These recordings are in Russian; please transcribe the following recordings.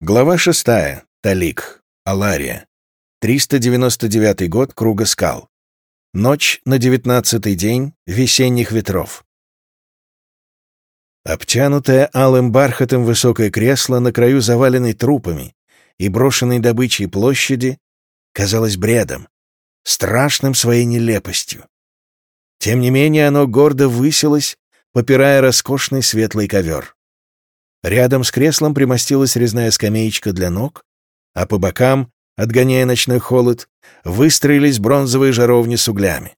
Глава шестая. Талик. Алария. 399 год Круга скал. Ночь на девятнадцатый день весенних ветров. Обтянутое алым бархатом высокое кресло на краю заваленной трупами и брошенной добычей площади казалось бредом, страшным своей нелепостью. Тем не менее оно гордо высилось, попирая роскошный светлый ковер. Рядом с креслом примостилась резная скамеечка для ног, а по бокам, отгоняя ночной холод, выстроились бронзовые жаровни с углями.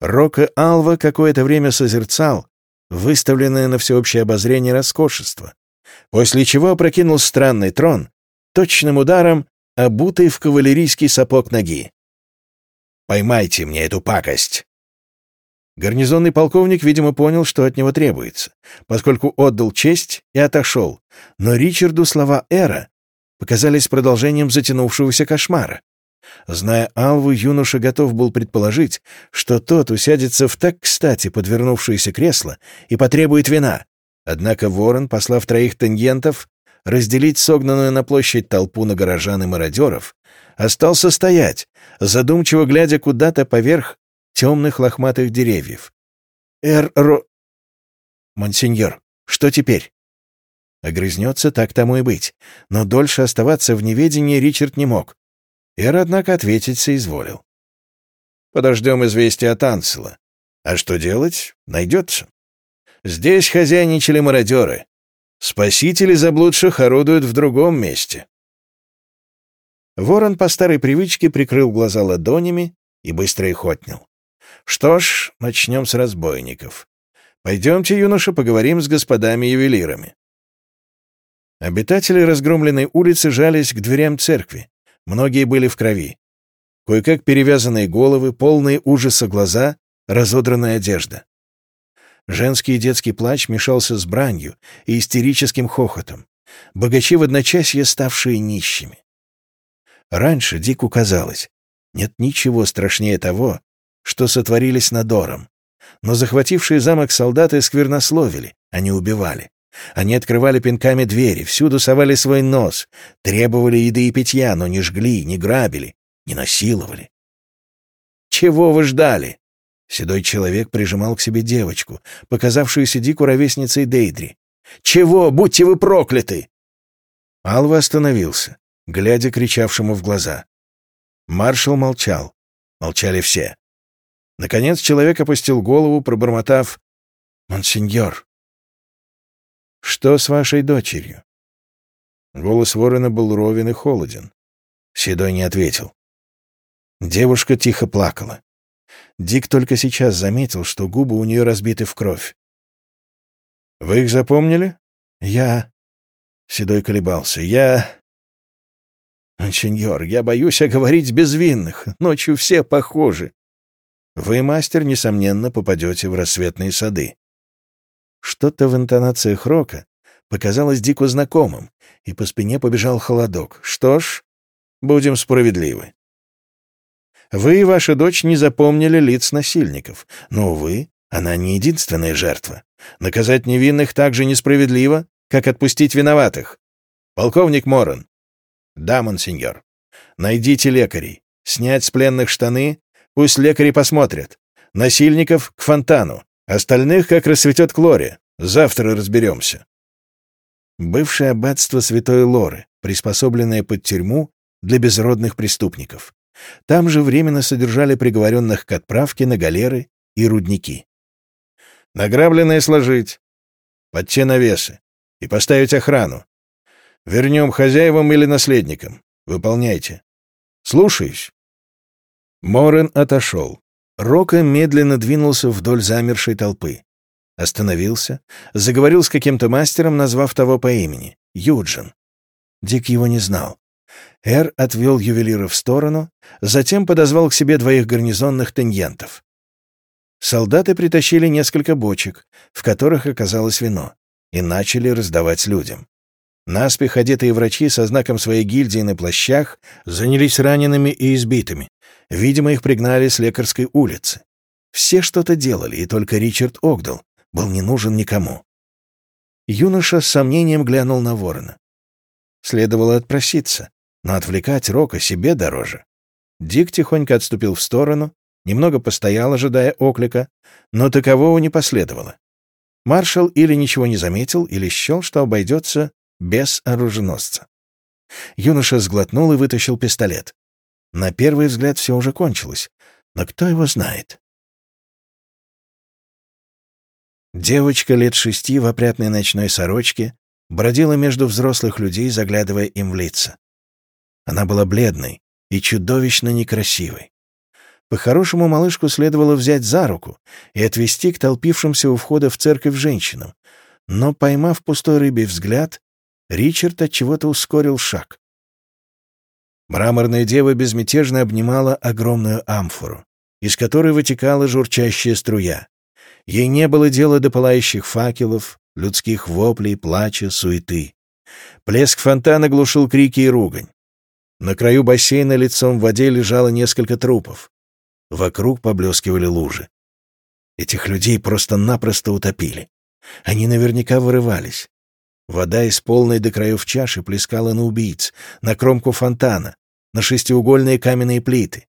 Рока Алва какое-то время созерцал выставленное на всеобщее обозрение роскошество, после чего опрокинул странный трон точным ударом, обутый в кавалерийский сапог ноги. «Поймайте мне эту пакость!» Гарнизонный полковник, видимо, понял, что от него требуется, поскольку отдал честь и отошел. Но Ричарду слова Эра показались продолжением затянувшегося кошмара. Зная Алву, юноша готов был предположить, что тот усядется в так кстати подвернувшееся кресло и потребует вина. Однако Ворон, послав троих тангентов, разделить согнанную на площадь толпу на горожан и мародеров, остался стоять, задумчиво глядя куда-то поверх темных лохматых деревьев. «Эр-ро...» «Монсеньор, что теперь?» Огрызнется, так тому и быть. Но дольше оставаться в неведении Ричард не мог. Эр, однако, ответить соизволил. «Подождем известия от Ансела. А что делать? Найдется. Здесь хозяйничали мародеры. Спасители заблудших орудуют в другом месте». Ворон по старой привычке прикрыл глаза ладонями и быстро их отнял. Что ж, начнем с разбойников. Пойдемте, юноша, поговорим с господами-ювелирами. Обитатели разгромленной улицы жались к дверям церкви. Многие были в крови. Кое-как перевязанные головы, полные ужаса глаза, разодранная одежда. Женский и детский плач мешался с бранью и истерическим хохотом. Богачи в одночасье ставшие нищими. Раньше Дику казалось, нет ничего страшнее того, что сотворили с Надором. Но захватившие замок солдаты сквернословили, они убивали. Они открывали пинками двери, всюду совали свой нос, требовали еды и питья, но не жгли, не грабили, не насиловали. «Чего вы ждали?» Седой человек прижимал к себе девочку, показавшуюся Дику ровесницей Дейдри. «Чего? Будьте вы прокляты!» Алва остановился, глядя кричавшему в глаза. Маршал молчал. Молчали все. Наконец человек опустил голову, пробормотав «Монсеньор». «Что с вашей дочерью?» Голос ворона был ровен и холоден. Седой не ответил. Девушка тихо плакала. Дик только сейчас заметил, что губы у нее разбиты в кровь. «Вы их запомнили?» «Я...» Седой колебался. «Я...» «Сеньор, я боюсь оговорить безвинных. Ночью все похожи. Вы, мастер, несомненно, попадете в рассветные сады. Что-то в интонациях Рока показалось дико знакомым, и по спине побежал холодок. Что ж, будем справедливы. Вы и ваша дочь не запомнили лиц насильников, но, увы, она не единственная жертва. Наказать невинных так же несправедливо, как отпустить виноватых. Полковник Моран. Да, монсеньор. Найдите лекарей, снять с пленных штаны Пусть лекари посмотрят. Насильников — к фонтану. Остальных, как рассветет Клоре. Завтра разберемся. Бывшее аббатство Святой Лоры, приспособленное под тюрьму для безродных преступников. Там же временно содержали приговоренных к отправке на галеры и рудники. Награбленное сложить, под те навесы, и поставить охрану. Вернем хозяевам или наследникам. Выполняйте. Слушаюсь. Морен отошел. Рока медленно двинулся вдоль замершей толпы. Остановился, заговорил с каким-то мастером, назвав того по имени — Юджин. Дик его не знал. Эр отвел ювелира в сторону, затем подозвал к себе двоих гарнизонных теньентов. Солдаты притащили несколько бочек, в которых оказалось вино, и начали раздавать людям. Наспех одетые врачи со знаком своей гильдии на плащах занялись ранеными и избитыми. Видимо, их пригнали с лекарской улицы. Все что-то делали, и только Ричард Огдал был не нужен никому. Юноша с сомнением глянул на ворона. Следовало отпроситься, но отвлекать Рока себе дороже. Дик тихонько отступил в сторону, немного постоял, ожидая оклика, но такового не последовало. Маршал или ничего не заметил, или счел, что обойдется без оруженосца. Юноша сглотнул и вытащил пистолет. На первый взгляд все уже кончилось, но кто его знает? Девочка лет шести в опрятной ночной сорочке бродила между взрослых людей, заглядывая им в лица. Она была бледной и чудовищно некрасивой. По-хорошему малышку следовало взять за руку и отвести к толпившимся у входа в церковь женщинам, но, поймав пустой рыбий взгляд, Ричард от чего-то ускорил шаг. Мраморная дева безмятежно обнимала огромную амфору, из которой вытекала журчащая струя. Ей не было дела до пылающих факелов, людских воплей, плача, суеты. Плеск фонтана глушил крики и ругань. На краю бассейна лицом в воде лежало несколько трупов. Вокруг поблескивали лужи. Этих людей просто-напросто утопили. Они наверняка вырывались. Вода из полной до краев чаши плескала на убийц, на кромку фонтана, на шестиугольные каменные плиты.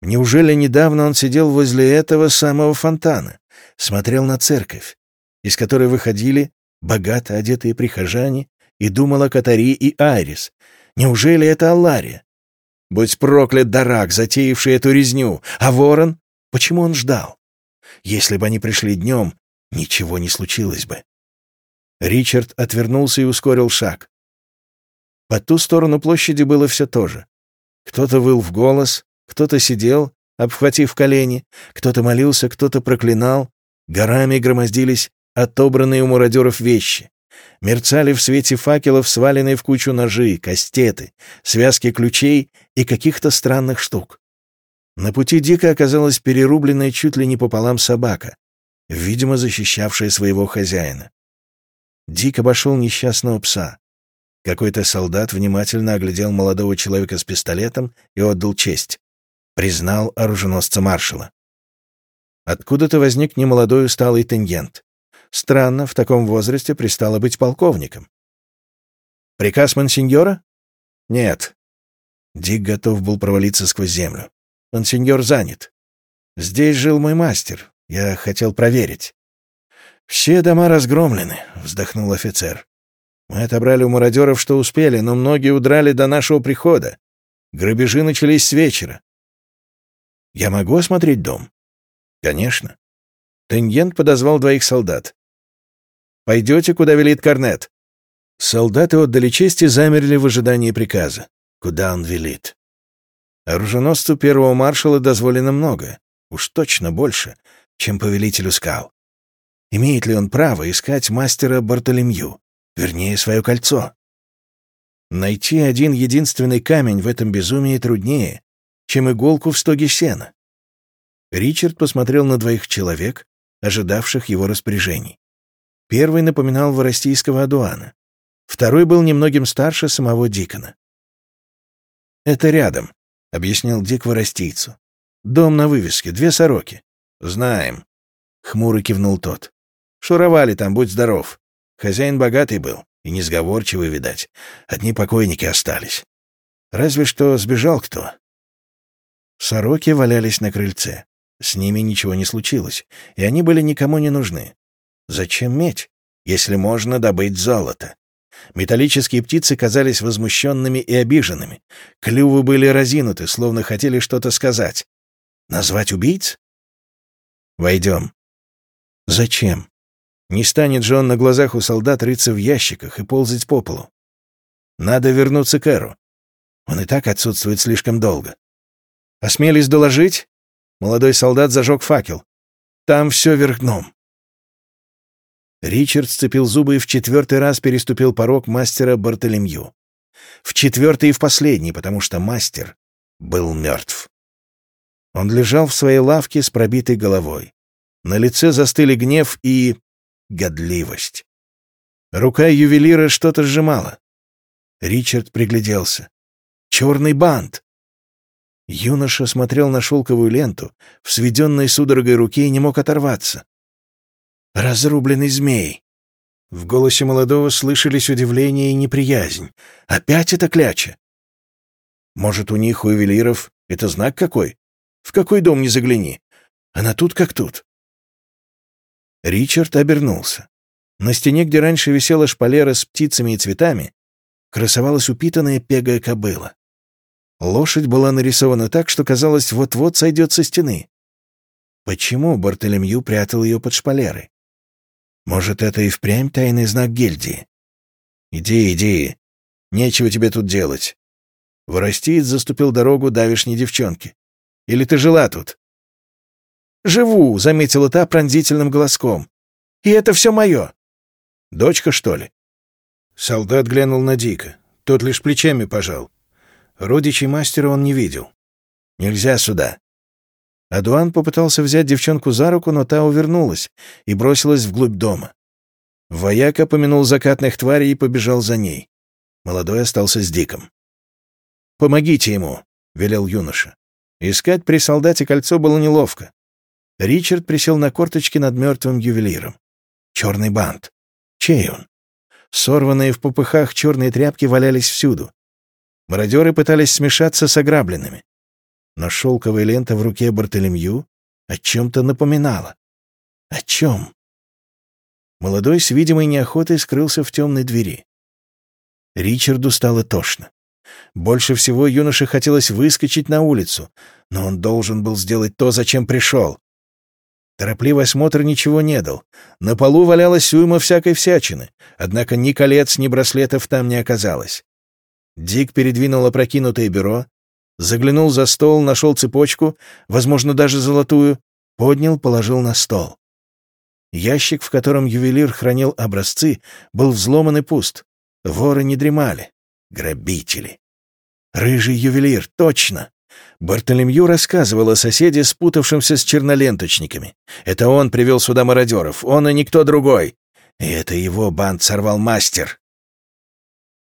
Неужели недавно он сидел возле этого самого фонтана, смотрел на церковь, из которой выходили богато одетые прихожане, и думал о Катари и Айрис, Неужели это Аллария? Будь проклят Дарак, затеявший эту резню. А ворон? Почему он ждал? Если бы они пришли днем, ничего не случилось бы. Ричард отвернулся и ускорил шаг. По ту сторону площади было все то же. Кто-то выл в голос, кто-то сидел, обхватив колени, кто-то молился, кто-то проклинал. Горами громоздились отобранные у мародеров вещи. Мерцали в свете факелов сваленные в кучу ножи, кастеты, связки ключей и каких-то странных штук. На пути Дика оказалась перерубленная чуть ли не пополам собака, видимо, защищавшая своего хозяина. Дик обошел несчастного пса. Какой-то солдат внимательно оглядел молодого человека с пистолетом и отдал честь. Признал оруженосца маршала. Откуда-то возник немолодой усталый теньент. Странно, в таком возрасте пристало быть полковником. «Приказ мансиньора?» «Нет». Дик готов был провалиться сквозь землю. «Мансиньор занят. Здесь жил мой мастер. Я хотел проверить». «Все дома разгромлены», — вздохнул офицер. «Мы отобрали у мародеров, что успели, но многие удрали до нашего прихода. Грабежи начались с вечера». «Я могу осмотреть дом?» «Конечно». Теньент подозвал двоих солдат. Пойдете, куда велит Корнет». Солдаты отдали честь и замерли в ожидании приказа. Куда он велит? Оруженосцу первого маршала дозволено много, уж точно больше, чем повелителю скал. Имеет ли он право искать мастера Бартолемью, вернее, свое кольцо? Найти один единственный камень в этом безумии труднее, чем иголку в стоге сена. Ричард посмотрел на двоих человек, ожидавших его распоряжений. Первый напоминал воростийского адуана. Второй был немногим старше самого Дикона. «Это рядом», — объяснил Дик воростийцу. «Дом на вывеске, две сороки». «Знаем», — хмуро кивнул тот. «Шуровали там, будь здоров. Хозяин богатый был и несговорчивый, видать. Одни покойники остались. Разве что сбежал кто». Сороки валялись на крыльце. С ними ничего не случилось, и они были никому не нужны. Зачем медь, если можно добыть золото? Металлические птицы казались возмущенными и обиженными. Клювы были разинуты, словно хотели что-то сказать. Назвать убийц? Войдем. Зачем? Не станет же он на глазах у солдат рыться в ящиках и ползать по полу. Надо вернуться к Эру. Он и так отсутствует слишком долго. Осмелись доложить? Молодой солдат зажег факел. Там все вверх дном. Ричард сцепил зубы и в четвертый раз переступил порог мастера Бартолемью. В четвертый и в последний, потому что мастер был мертв. Он лежал в своей лавке с пробитой головой. На лице застыли гнев и... годливость. Рука ювелира что-то сжимала. Ричард пригляделся. «Черный бант!» Юноша смотрел на шелковую ленту в сведенной судорогой руке и не мог оторваться. Разрубленный змей. В голосе молодого слышались удивление и неприязнь. Опять это кляча? Может, у них, у ювелиров, это знак какой? В какой дом не загляни. Она тут как тут. Ричард обернулся. На стене, где раньше висела шпалера с птицами и цветами, красовалась упитанная пегая кобыла. Лошадь была нарисована так, что казалось, вот-вот сойдет со стены. Почему Бартолемью прятал ее под шпалерой? Может, это и впрямь тайный знак гильдии? Иди, иди. Нечего тебе тут делать. Воростиец заступил дорогу давишней девчонке. Или ты жила тут? «Живу», — заметила та пронзительным голоском. «И это все мое». «Дочка, что ли?» Солдат глянул на Дика. Тот лишь плечами пожал. Родичей мастера он не видел. «Нельзя сюда». Адуан попытался взять девчонку за руку, но та увернулась и бросилась вглубь дома. Вояка помянул закатных тварей и побежал за ней. Молодой остался с Диком. «Помогите ему», — велел юноша. Искать при солдате кольцо было неловко. Ричард присел на корточки над мертвым ювелиром. Черный бант. Чей он? Сорванные в попыхах черные тряпки валялись всюду. Мародеры пытались смешаться с ограбленными но шелковая лента в руке Бартолемью о чем-то напоминала. О чем? Молодой с видимой неохотой скрылся в темной двери. Ричарду стало тошно. Больше всего юноше хотелось выскочить на улицу, но он должен был сделать то, зачем пришел. Торопливый осмотр ничего не дал. На полу валялась уйма всякой всячины, однако ни колец, ни браслетов там не оказалось. Дик передвинул опрокинутое бюро, Заглянул за стол, нашел цепочку, возможно, даже золотую, поднял, положил на стол. Ящик, в котором ювелир хранил образцы, был взломан и пуст. Воры не дремали. Грабители. Рыжий ювелир, точно. Бартолемью рассказывал о соседе, спутавшемся с черноленточниками. Это он привел сюда мародеров, он и никто другой. И это его банд сорвал мастер.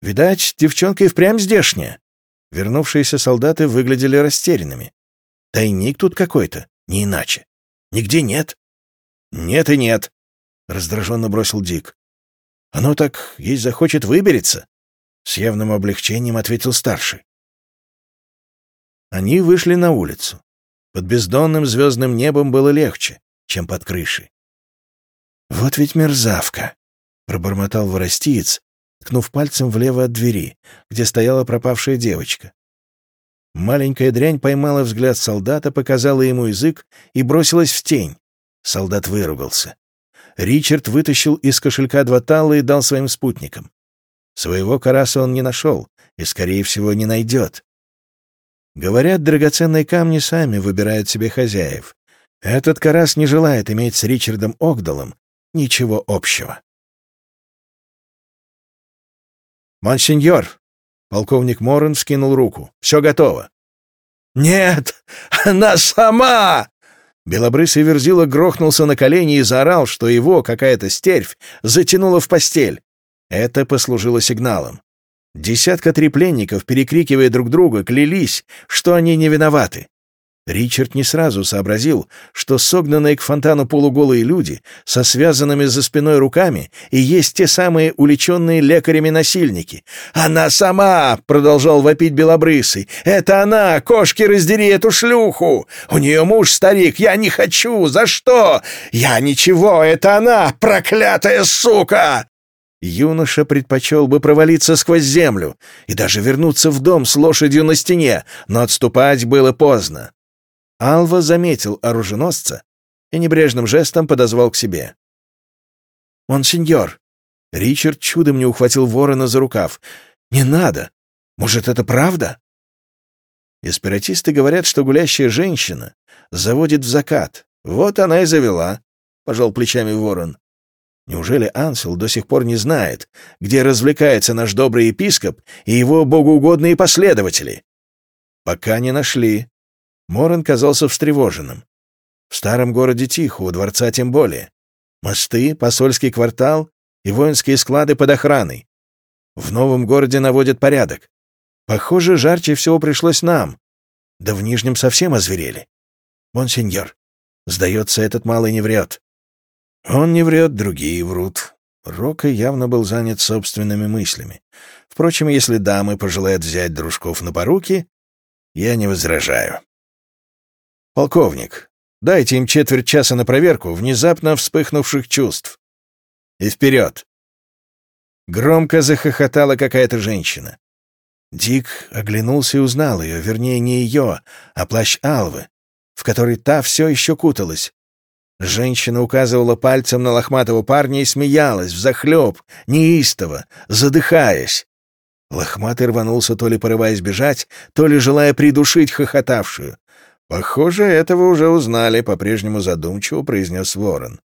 Видать, девчонка и впрямь здешняя. Вернувшиеся солдаты выглядели растерянными. Тайник тут какой-то, не иначе. Нигде нет. Нет и нет, — раздраженно бросил Дик. Оно так, есть захочет, выберется. С явным облегчением ответил старший. Они вышли на улицу. Под бездонным звездным небом было легче, чем под крышей. «Вот ведь мерзавка!» — пробормотал воростиец, ткнув пальцем влево от двери, где стояла пропавшая девочка. Маленькая дрянь поймала взгляд солдата, показала ему язык и бросилась в тень. Солдат выругался. Ричард вытащил из кошелька два талла и дал своим спутникам. Своего караса он не нашел и, скорее всего, не найдет. Говорят, драгоценные камни сами выбирают себе хозяев. Этот карас не желает иметь с Ричардом Огдалом ничего общего. «Монсеньор!» — полковник Моррен вскинул руку. «Все готово». «Нет, она сама!» Белобрысый Верзила грохнулся на колени и заорал, что его какая-то стервь затянула в постель. Это послужило сигналом. Десятка три пленников, перекрикивая друг друга, клялись, что они не виноваты. Ричард не сразу сообразил, что согнанные к фонтану полуголые люди со связанными за спиной руками и есть те самые уличенные лекарями насильники. «Она сама!» — продолжал вопить Белобрысый. «Это она! Кошки, раздери эту шлюху! У нее муж старик! Я не хочу! За что? Я ничего! Это она! Проклятая сука!» Юноша предпочел бы провалиться сквозь землю и даже вернуться в дом с лошадью на стене, но отступать было поздно. Алва заметил оруженосца и небрежным жестом подозвал к себе. «Монсеньор!» Ричард чудом не ухватил ворона за рукав. «Не надо! Может, это правда?» Эспиратисты говорят, что гулящая женщина заводит в закат. Вот она и завела, — пожал плечами ворон. Неужели Ансел до сих пор не знает, где развлекается наш добрый епископ и его богоугодные последователи? Пока не нашли, Моран казался встревоженным. В старом городе тихо, у дворца тем более. Мосты, посольский квартал и воинские склады под охраной. В новом городе наводят порядок. Похоже, жарче всего пришлось нам. Да в Нижнем совсем озверели. Монсеньор, сдается, этот малый не врет. Он не врет, другие врут. Рока явно был занят собственными мыслями. Впрочем, если дамы пожелают взять дружков на поруки, я не возражаю. «Полковник, дайте им четверть часа на проверку внезапно вспыхнувших чувств. И вперед!» Громко захохотала какая-то женщина. Дик оглянулся и узнал ее, вернее, не ее, а плащ Алвы, в который та все еще куталась. Женщина указывала пальцем на лохматого парня и смеялась, взахлеб, неистово, задыхаясь. Лохматый рванулся, то ли порываясь бежать, то ли желая придушить хохотавшую. «Похоже, этого уже узнали», — по-прежнему задумчиво произнес ворон.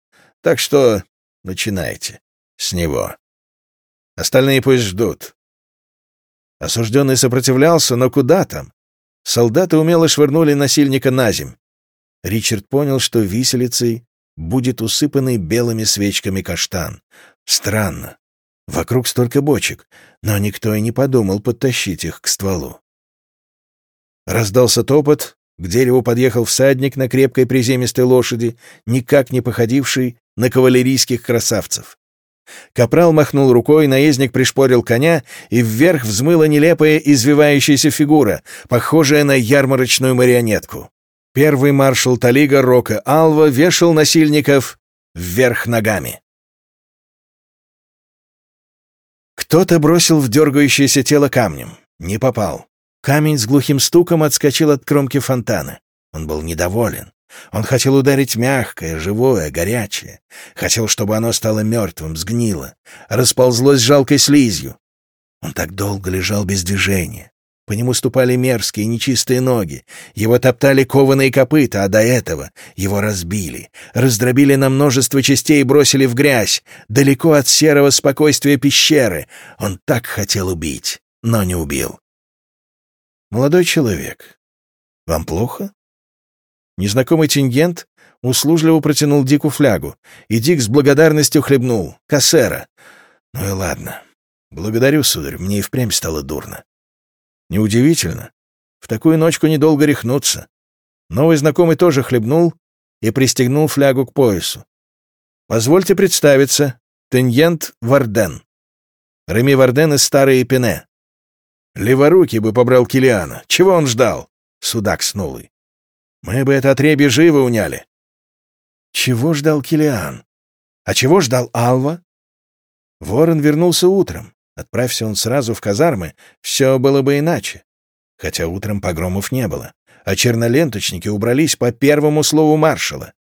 «Так что начинайте. С него. Остальные пусть ждут». Осужденный сопротивлялся, но куда там? Солдаты умело швырнули насильника на земь. Ричард понял, что виселицей будет усыпанный белыми свечками каштан. Странно. Вокруг столько бочек, но никто и не подумал подтащить их к стволу. Раздался топот, к дереву подъехал всадник на крепкой приземистой лошади, никак не походивший на кавалерийских красавцев. Капрал махнул рукой, наездник пришпорил коня, и вверх взмыла нелепая извивающаяся фигура, похожая на ярмарочную марионетку. Первый маршал Талига Рока Алва вешал насильников вверх ногами. Кто-то бросил в дергающееся тело камнем. Не попал. Камень с глухим стуком отскочил от кромки фонтана. Он был недоволен. Он хотел ударить мягкое, живое, горячее. Хотел, чтобы оно стало мертвым, сгнило, расползлось жалкой слизью. Он так долго лежал без движения. По нему ступали мерзкие, нечистые ноги. Его топтали кованые копыта, а до этого его разбили. Раздробили на множество частей и бросили в грязь, далеко от серого спокойствия пещеры. Он так хотел убить, но не убил. «Молодой человек, вам плохо?» Незнакомый тингент услужливо протянул Дику флягу, и Дик с благодарностью хлебнул. «Кассера». «Ну и ладно. Благодарю, сударь, мне и впрямь стало дурно». Неудивительно. В такую ночку недолго рехнуться. Новый знакомый тоже хлебнул и пристегнул флягу к поясу. «Позвольте представиться. Теньент Варден. Реми Варден из Старой Пене. Леворукий бы побрал Килиана. Чего он ждал?» Судак снулый. «Мы бы это отребье живо уняли». Чего ждал Килиан? А чего ждал Алва? Ворон вернулся утром. Отправься он сразу в казармы, все было бы иначе. Хотя утром погромов не было, а черноленточники убрались по первому слову маршала.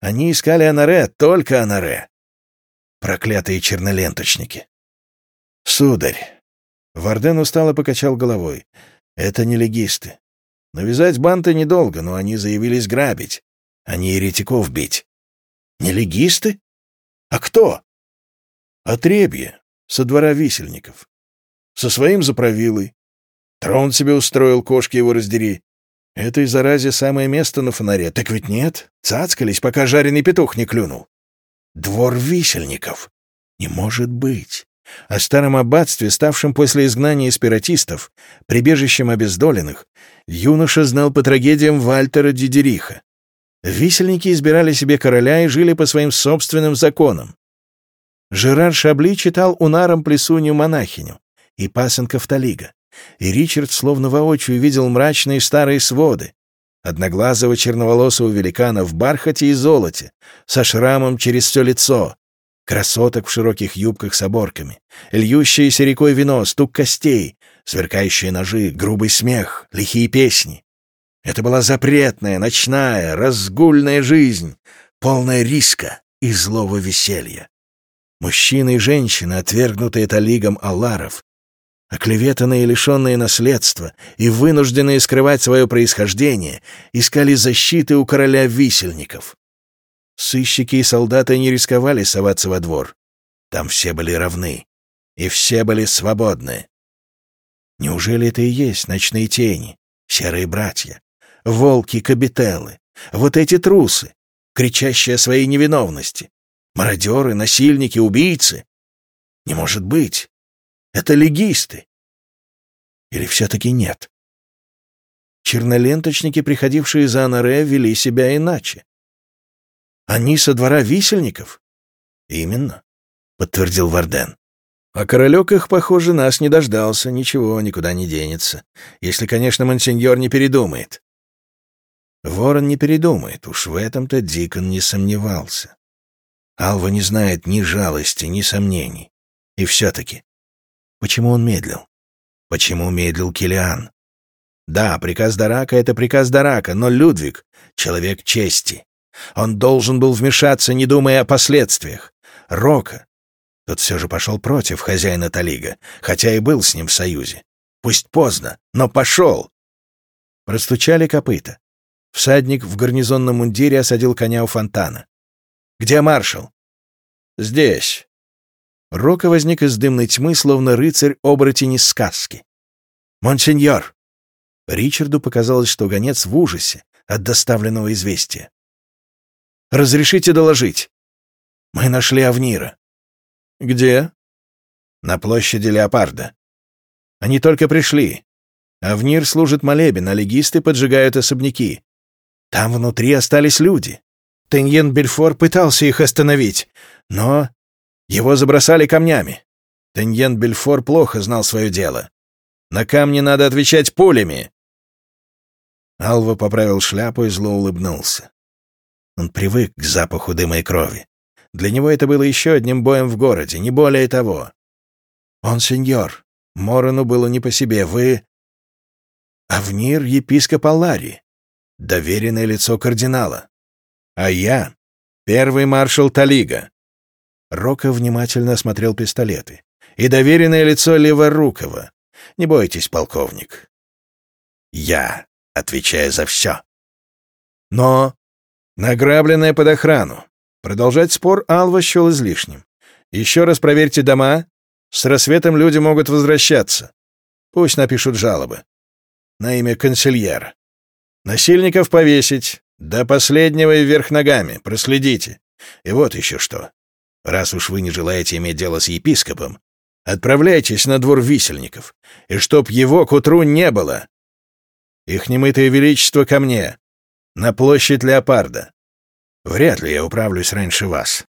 Они искали Анаре, только Анаре. Проклятые черноленточники. Сударь. Варден устало покачал головой. Это не легисты. Навязать банты недолго, но они заявились грабить, а не еретиков бить. Не легисты? А кто? Отребье со двора висельников. Со своим заправилой. Трон себе устроил, кошки его раздери. Этой заразе самое место на фонаре. Так ведь нет. Цацкались, пока жареный петух не клюнул. Двор висельников. Не может быть. О старом аббатстве, ставшем после изгнания спиратистов, прибежищем обездоленных, юноша знал по трагедиям Вальтера Дидериха. Висельники избирали себе короля и жили по своим собственным законам. Жерар Шабли читал унаром плесунью монахиню и пасынков Талига, и Ричард словно воочию видел мрачные старые своды, одноглазого черноволосого великана в бархате и золоте, со шрамом через все лицо, красоток в широких юбках с оборками, льющееся рекой вино, стук костей, сверкающие ножи, грубый смех, лихие песни. Это была запретная, ночная, разгульная жизнь, полная риска и злого веселья. Мужчины и женщины, отвергнутые талигом алларов, оклеветанные и лишенные наследства и вынужденные скрывать свое происхождение, искали защиты у короля висельников. Сыщики и солдаты не рисковали соваться во двор. Там все были равны, и все были свободны. Неужели это и есть ночные тени, серые братья, волки-кабителы, вот эти трусы, кричащие о своей невиновности, Мародеры, насильники, убийцы? Не может быть. Это легисты. Или все-таки нет? Черноленточники, приходившие за Анаре, вели себя иначе. Они со двора висельников? Именно. подтвердил Варден. А королек их, похоже, нас не дождался, ничего, никуда не денется. Если, конечно, монсеньор не передумает. Ворон не передумает, уж в этом-то Дикон не сомневался. Алва не знает ни жалости, ни сомнений. И все-таки, почему он медлил? Почему медлил Килиан? Да, приказ Дарака — это приказ Дарака, но Людвиг — человек чести. Он должен был вмешаться, не думая о последствиях. Рока. Тот все же пошел против хозяина Талига, хотя и был с ним в союзе. Пусть поздно, но пошел. Простучали копыта. Всадник в гарнизонном мундире осадил коня у фонтана. «Где маршал?» «Здесь». Рока возник из дымной тьмы, словно рыцарь-оборотень из сказки. «Монсеньор!» Ричарду показалось, что гонец в ужасе от доставленного известия. «Разрешите доложить?» «Мы нашли Авнира». «Где?» «На площади Леопарда». «Они только пришли. Авнир служит молебен, а легисты поджигают особняки. Там внутри остались люди. Теньен Бельфор пытался их остановить, но его забросали камнями. Теньен Бельфор плохо знал свое дело. На камни надо отвечать пулями. Алва поправил шляпу и зло улыбнулся. Он привык к запаху дыма и крови. Для него это было еще одним боем в городе, не более того. «Он сеньор. Морону было не по себе. Вы...» «Авнир — епископ Аллари доверенное лицо кардинала. А я — первый маршал Талига. Рока внимательно осмотрел пистолеты. И доверенное лицо Леворукова. Не бойтесь, полковник. Я отвечаю за все. Но награбленное под охрану. Продолжать спор Алва счел излишним. Еще раз проверьте дома. С рассветом люди могут возвращаться. Пусть напишут жалобы. На имя консильера. Насильников повесить, до последнего и вверх ногами, проследите. И вот еще что. Раз уж вы не желаете иметь дело с епископом, отправляйтесь на двор висельников, и чтоб его к утру не было. Их немытое величество ко мне, на площадь Леопарда. Вряд ли я управлюсь раньше вас.